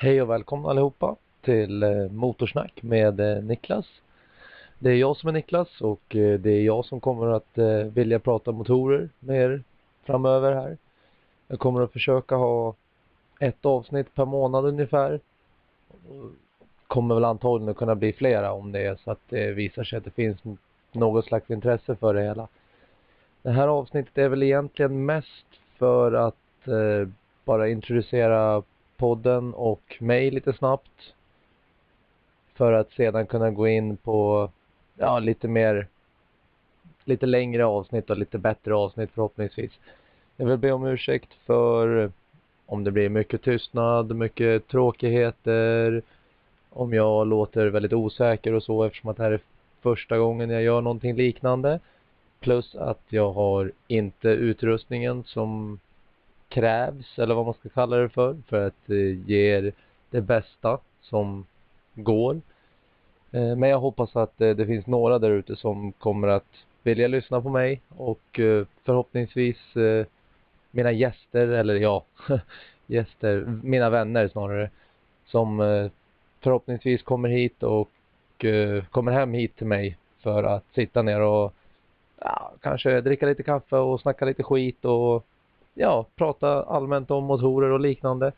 Hej och välkomna allihopa till eh, Motorsnack med eh, Niklas. Det är jag som är Niklas och eh, det är jag som kommer att vilja prata motorer med er framöver här. Jag kommer att försöka ha ett avsnitt per månad ungefär. Kommer väl antagligen att kunna bli flera om det är så att det visar sig att det finns något slags intresse för det hela. Det här avsnittet är väl egentligen mest för att eh, bara introducera podden och mig lite snabbt. För att sedan kunna gå in på ja, lite mer lite längre avsnitt och lite bättre avsnitt förhoppningsvis. Jag vill be om ursäkt för om det blir mycket tystnad, mycket tråkigheter, om jag låter väldigt osäker och så eftersom att det här är första gången jag gör någonting liknande. Plus att jag har inte utrustningen som krävs, eller vad man ska kalla det för, för att eh, ge er det bästa som går. Eh, men jag hoppas att eh, det finns några där ute som kommer att vilja lyssna på mig och förhoppningsvis mina gäster, eller ja, gäster, mina vänner snarare, som förhoppningsvis kommer hit och kommer hem hit till mig för att sitta ner och ja, kanske dricka lite kaffe och snacka lite skit och ja, prata allmänt om motorer och liknande.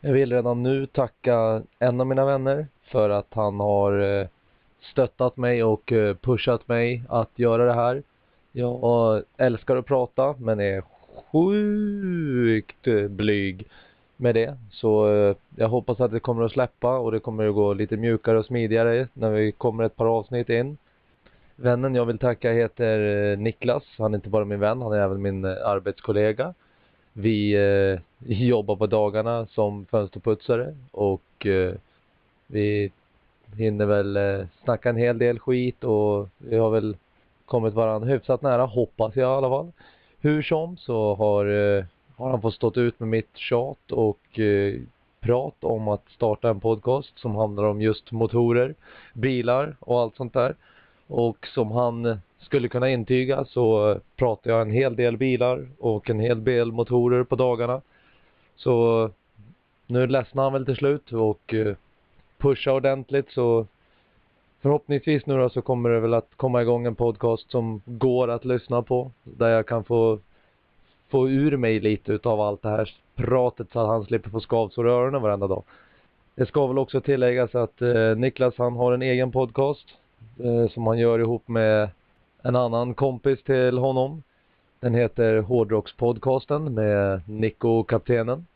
Jag vill redan nu tacka en av mina vänner för att han har eh, stöttat mig och eh, pushat mig att göra det här. Jag älskar att prata men är sjukt eh, blyg med det. Så jag hoppas att det kommer att släppa och det kommer att gå lite mjukare och smidigare när vi kommer ett par avsnitt in. Vännen jag vill tacka heter eh, Niklas. Han är inte bara min vän, han är även min eh, arbetskollega. Vi eh, jobbar på dagarna som fönsterputsare och eh, vi hinner väl eh, snacka en hel del skit och vi har väl kommit varandra hyfsat nära, hoppas jag i alla fall. Hur som så har, eh, har han fått stått ut med mitt tjat och eh, prat om att starta en podcast som handlar om just motorer, bilar och allt sånt där. Och som han skulle kunna intyga så pratar jag en hel del bilar och en hel del motorer på dagarna. Så nu ledsnar han väl till slut och pusha pushar ordentligt så förhoppningsvis nu då så kommer det väl att komma igång en podcast som går att lyssna på. Där jag kan få, få ur mig lite utav allt det här pratet så att han slipper få skavsår i öronen varenda dag. Det ska väl också tilläggas att eh, Niklas han har en egen podcast Eh, som han gör ihop med en annan kompis till honom. Den heter Hårdrockspodcasten med Nico Kaptenen.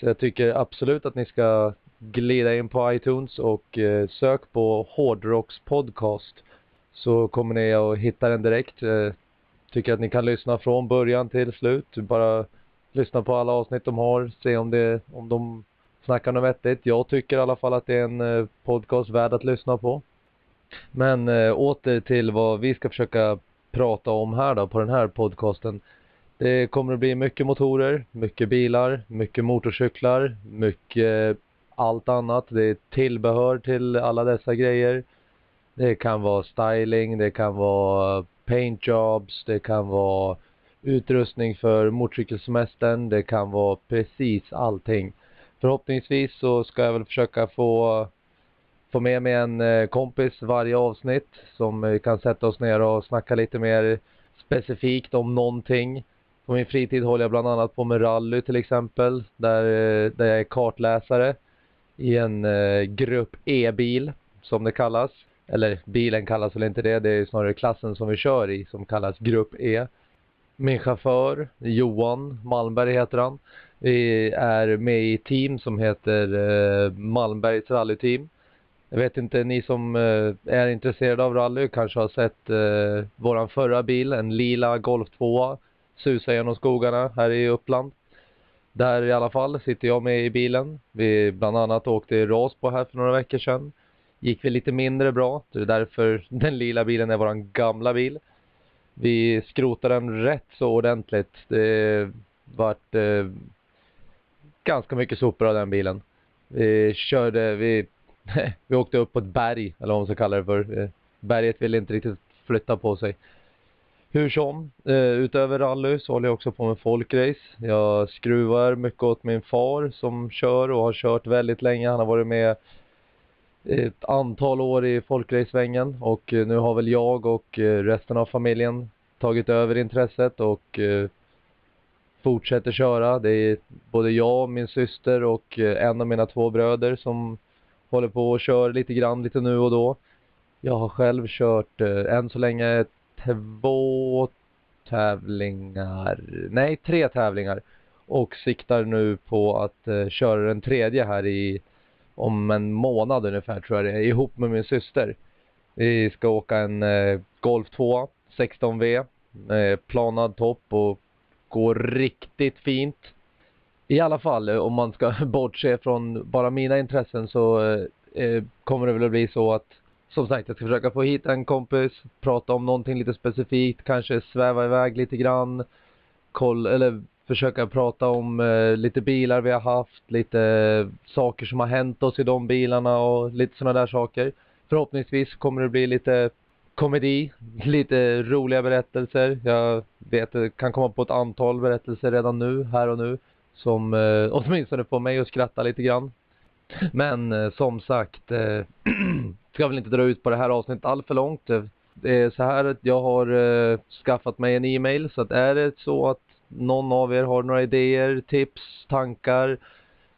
Så jag tycker absolut att ni ska glida in på iTunes och eh, sök på Hårdrockspodcast. Så kommer ni att hitta den direkt. Eh, tycker att ni kan lyssna från början till slut. Bara lyssna på alla avsnitt de har. Se om, det, om de snackar något vettigt. Jag tycker i alla fall att det är en podcast värd att lyssna på. Men eh, åter till vad vi ska försöka prata om här då på den här podcasten. Det kommer att bli mycket motorer, mycket bilar, mycket motorcyklar, mycket allt annat. Det är tillbehör till alla dessa grejer. Det kan vara styling, det kan vara paint jobs, det kan vara utrustning för motorcykelsemestern, det kan vara precis allting. Förhoppningsvis så ska jag väl försöka få få med mig en eh, kompis varje avsnitt som vi kan sätta oss ner och snacka lite mer specifikt om någonting. På min fritid håller jag bland annat på med rally till exempel, där, eh, där jag är kartläsare i en eh, grupp E-bil som det kallas. Eller bilen kallas väl inte det, det är snarare klassen som vi kör i som kallas grupp E. Min chaufför, Johan Malmberg heter han. Vi är med i team som heter Malmbergs rallyteam. Jag vet inte, ni som eh, är intresserade av rally kanske har sett eh, våran förra bil, en lila Golf 2 susa genom skogarna här i Uppland. Där i alla fall sitter jag med i bilen. Vi bland annat åkte i på här för några veckor sedan. Gick vi lite mindre bra, det är därför den lila bilen är våran gamla bil. Vi skrotade den rätt så ordentligt. Det vart eh, ganska mycket sopor av den bilen. Vi körde, vi vi åkte upp på ett berg, eller vad man ska kalla det för. Eh, berget ville inte riktigt flytta på sig. Hur som, eh, utöver rally så håller jag också på med folkrace. Jag skruvar mycket åt min far som kör och har kört väldigt länge. Han har varit med ett antal år i folkracesvängen och eh, nu har väl jag och eh, resten av familjen tagit över intresset och eh, fortsätter köra. Det är både jag, min syster och en av mina två bröder som håller på och kör lite grann lite nu och då. Jag har själv kört eh, än så länge två tävlingar, nej tre tävlingar och siktar nu på att eh, köra den tredje här i om en månad ungefär tror jag det är, ihop med min syster. Vi ska åka en eh, Golf 2 16V eh, planad topp och går riktigt fint. I alla fall eh, om man ska bortse från bara mina intressen så eh, eh, kommer det väl att bli så att som sagt, jag ska försöka få hit en kompis, prata om någonting lite specifikt, kanske sväva iväg lite grann, koll, eller försöka prata om eh, lite bilar vi har haft, lite saker som har hänt oss i de bilarna och lite sådana där saker. Förhoppningsvis kommer det bli lite komedi, lite roliga berättelser. Jag vet, jag kan komma på ett antal berättelser redan nu, här och nu, som eh, åtminstone får mig att skratta lite grann. Men eh, som sagt, eh, ska väl inte dra ut på det här avsnittet allt för långt. Det är så här att jag har eh, skaffat mig en e-mail så att är det så att någon av er har några idéer, tips, tankar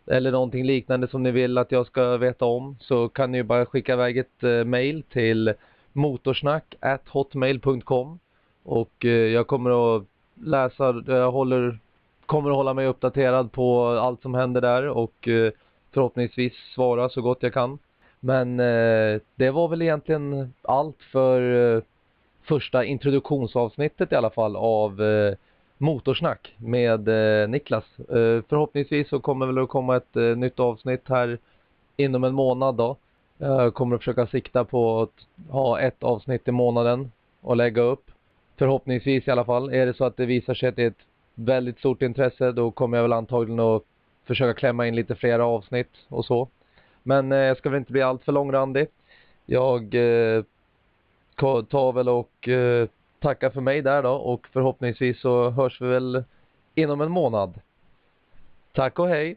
eller någonting liknande som ni vill att jag ska veta om så kan ni ju bara skicka iväg ett eh, mail till motorsnack@hotmail.com och eh, jag kommer att läsa, jag håller, kommer att hålla mig uppdaterad på allt som händer där och eh, förhoppningsvis svara så gott jag kan. Men eh, det var väl egentligen allt för eh, första introduktionsavsnittet i alla fall av Motorsnack med Niklas. Förhoppningsvis så kommer väl att komma ett nytt avsnitt här inom en månad då. Jag kommer att försöka sikta på att ha ett avsnitt i månaden och lägga upp. Förhoppningsvis i alla fall. Är det så att det visar sig att det är ett väldigt stort intresse då kommer jag väl antagligen att försöka klämma in lite flera avsnitt och så. Men eh, jag ska väl inte bli allt för långrandig. Jag eh, tar väl och eh, tackar för mig där då och förhoppningsvis så hörs vi väl inom en månad. Tack och hej!